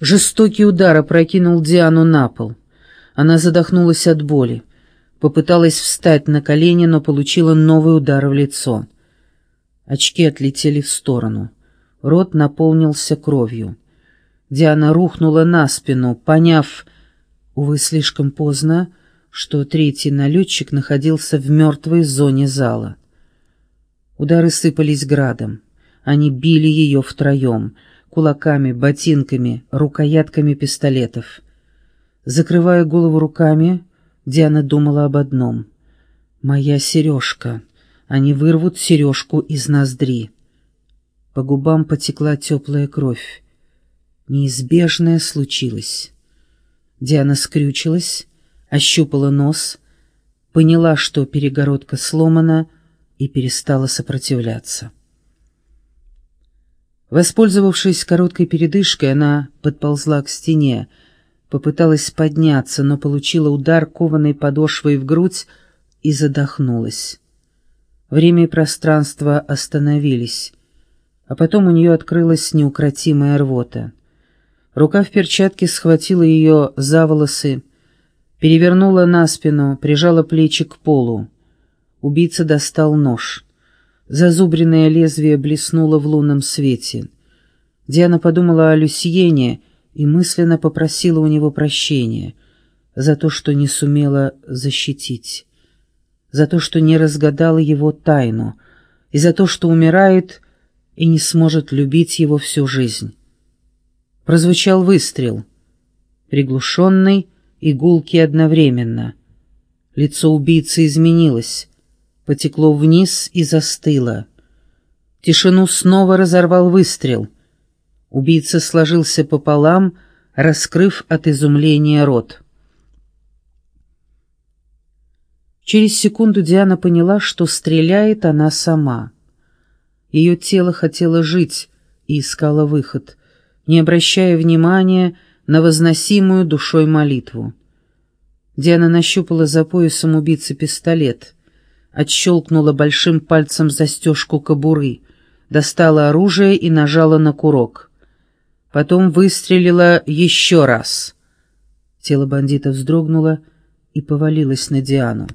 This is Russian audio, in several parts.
Жестокий удар опрокинул Диану на пол. Она задохнулась от боли. Попыталась встать на колени, но получила новый удар в лицо. Очки отлетели в сторону. Рот наполнился кровью. Диана рухнула на спину, поняв, увы, слишком поздно, что третий налетчик находился в мертвой зоне зала. Удары сыпались градом. Они били ее втроем — кулаками, ботинками, рукоятками пистолетов. Закрывая голову руками, Диана думала об одном. «Моя сережка. Они вырвут сережку из ноздри». По губам потекла теплая кровь. Неизбежное случилось. Диана скрючилась, ощупала нос, поняла, что перегородка сломана, и перестала сопротивляться. Воспользовавшись короткой передышкой, она подползла к стене, попыталась подняться, но получила удар кованой подошвой в грудь и задохнулась. Время и пространство остановились, а потом у нее открылась неукротимая рвота. Рука в перчатке схватила ее за волосы, перевернула на спину, прижала плечи к полу. Убийца достал нож. Зазубренное лезвие блеснуло в лунном свете. Диана подумала о Люсьене и мысленно попросила у него прощения за то, что не сумела защитить, за то, что не разгадала его тайну, и за то, что умирает и не сможет любить его всю жизнь. Прозвучал выстрел, приглушенный и гулкий одновременно. Лицо убийцы изменилось, потекло вниз и застыло. Тишину снова разорвал выстрел. Убийца сложился пополам, раскрыв от изумления рот. Через секунду Диана поняла, что стреляет она сама. Ее тело хотело жить и искало выход, не обращая внимания на возносимую душой молитву. Диана нащупала за поясом убийцы пистолет — отщелкнула большим пальцем застежку кобуры, достала оружие и нажала на курок. Потом выстрелила еще раз. Тело бандита вздрогнуло и повалилось на Диану.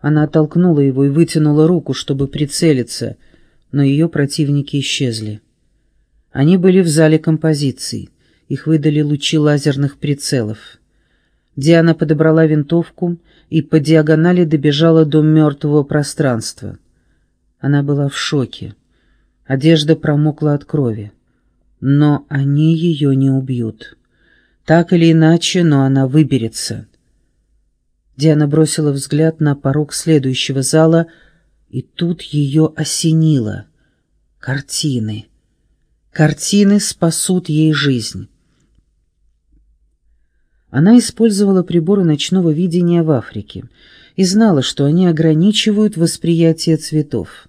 Она оттолкнула его и вытянула руку, чтобы прицелиться, но ее противники исчезли. Они были в зале композиции. Их выдали лучи лазерных прицелов. Диана подобрала винтовку и по диагонали добежала до мертвого пространства. Она была в шоке. Одежда промокла от крови. Но они ее не убьют. Так или иначе, но она выберется. Диана бросила взгляд на порог следующего зала, и тут ее осенило. Картины. Картины спасут ей жизнь. Она использовала приборы ночного видения в Африке и знала, что они ограничивают восприятие цветов.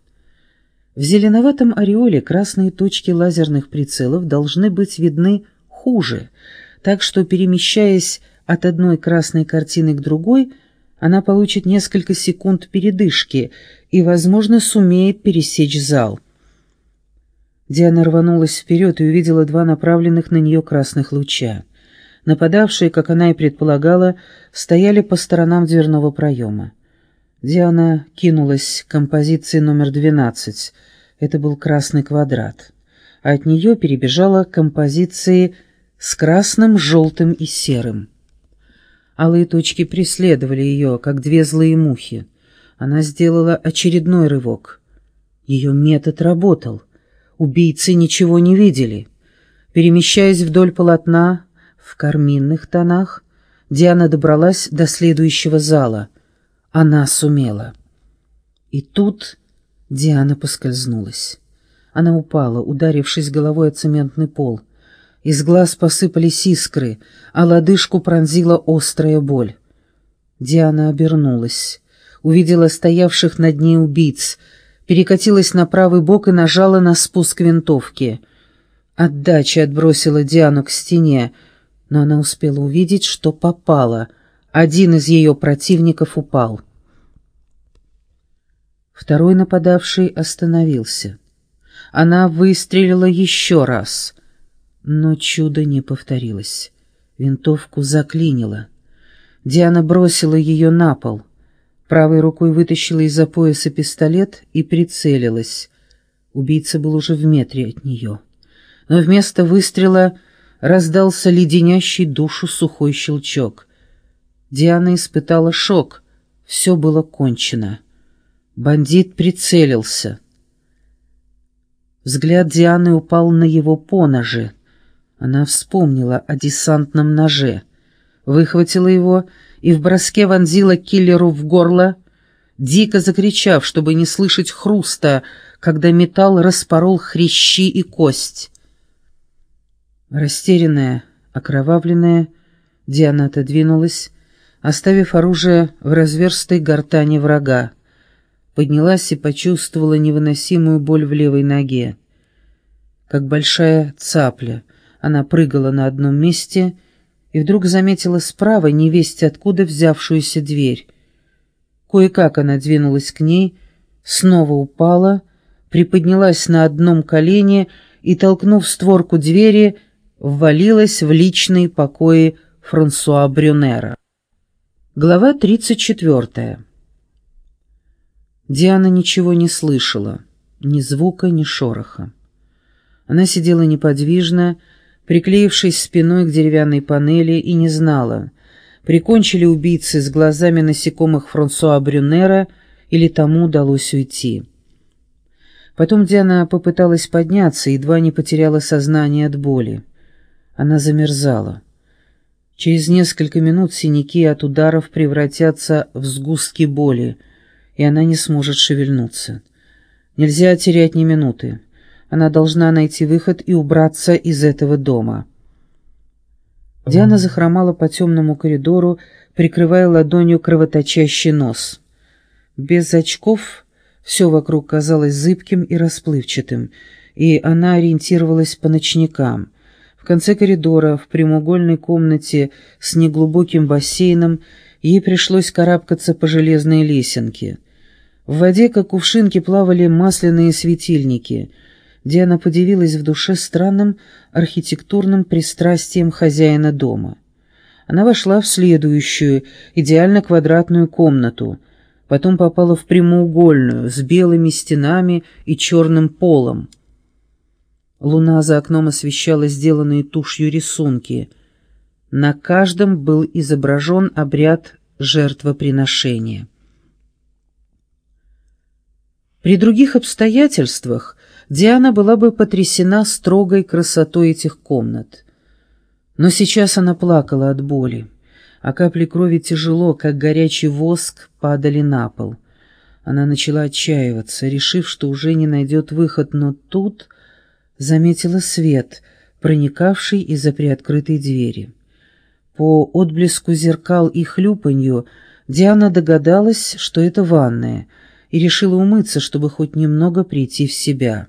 В зеленоватом ореоле красные точки лазерных прицелов должны быть видны хуже, так что, перемещаясь от одной красной картины к другой, она получит несколько секунд передышки и, возможно, сумеет пересечь зал. Диана рванулась вперед и увидела два направленных на нее красных луча. Нападавшие, как она и предполагала, стояли по сторонам дверного проема. Диана кинулась к композиции номер 12. Это был красный квадрат. А от нее перебежала к композиции с красным, желтым и серым. Алые точки преследовали ее, как две злые мухи. Она сделала очередной рывок. Ее метод работал. Убийцы ничего не видели. Перемещаясь вдоль полотна, в карминных тонах Диана добралась до следующего зала. Она сумела. И тут Диана поскользнулась. Она упала, ударившись головой о цементный пол. Из глаз посыпались искры, а лодыжку пронзила острая боль. Диана обернулась, увидела стоявших над ней убийц, перекатилась на правый бок и нажала на спуск винтовки. Отдача отбросила Диану к стене, но она успела увидеть, что попала. Один из ее противников упал. Второй нападавший остановился. Она выстрелила еще раз, Но чудо не повторилось. Винтовку заклинило. Диана бросила ее на пол. Правой рукой вытащила из-за пояса пистолет и прицелилась. Убийца был уже в метре от нее. Но вместо выстрела раздался леденящий душу сухой щелчок. Диана испытала шок. Все было кончено. Бандит прицелился. Взгляд Дианы упал на его поножи. Она вспомнила о десантном ноже, выхватила его и в броске вонзила киллеру в горло, дико закричав, чтобы не слышать хруста, когда металл распорол хрящи и кость. Растерянная, окровавленная, Диана отодвинулась, оставив оружие в разверстой гортани врага. Поднялась и почувствовала невыносимую боль в левой ноге. Как большая цапля, она прыгала на одном месте и вдруг заметила справа невесть откуда взявшуюся дверь. Кое-как она двинулась к ней, снова упала, приподнялась на одном колене и, толкнув створку двери, ввалилась в личные покои Франсуа Брюнера. Глава 34. Диана ничего не слышала, ни звука, ни шороха. Она сидела неподвижно, приклеившись спиной к деревянной панели, и не знала, прикончили убийцы с глазами насекомых Франсуа Брюнера или тому удалось уйти. Потом Диана попыталась подняться едва не потеряла сознание от боли. Она замерзала. Через несколько минут синяки от ударов превратятся в сгустки боли, и она не сможет шевельнуться. Нельзя терять ни минуты. Она должна найти выход и убраться из этого дома. Диана захромала по темному коридору, прикрывая ладонью кровоточащий нос. Без очков все вокруг казалось зыбким и расплывчатым, и она ориентировалась по ночникам — конце коридора, в прямоугольной комнате с неглубоким бассейном, ей пришлось карабкаться по железной лесенке. В воде, как кувшинки, плавали масляные светильники. Диана подивилась в душе странным архитектурным пристрастием хозяина дома. Она вошла в следующую, идеально квадратную комнату, потом попала в прямоугольную, с белыми стенами и черным полом. Луна за окном освещала сделанные тушью рисунки. На каждом был изображен обряд жертвоприношения. При других обстоятельствах Диана была бы потрясена строгой красотой этих комнат. Но сейчас она плакала от боли, а капли крови тяжело, как горячий воск, падали на пол. Она начала отчаиваться, решив, что уже не найдет выход, но тут заметила свет, проникавший из-за приоткрытой двери. По отблеску зеркал и хлюпанью Диана догадалась, что это ванная, и решила умыться, чтобы хоть немного прийти в себя.